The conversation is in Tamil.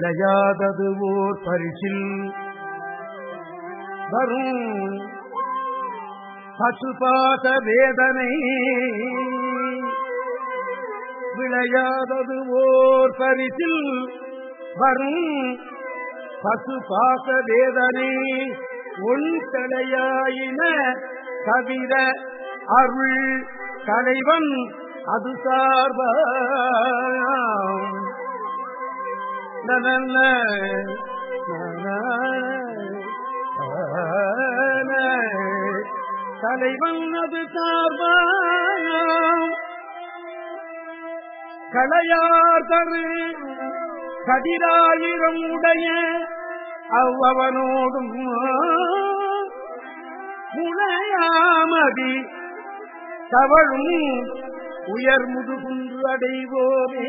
விளையாதது ஓர் பரிசில். வரும் பசுபாத வேதனை. விளையாதது ஓர் பரிசில். வரும் பசுபாச வேதனை. ஒன் தலையாயின தவிர அருள் தலைவன் அது சார்ப? தலைவன் அது சார்பாம் களையார் தரு கதிராயிரம் உடைய அவ்வவனோடும் முளையாமதி தவழும் உயர் முதுகுன்று அடைவோமே.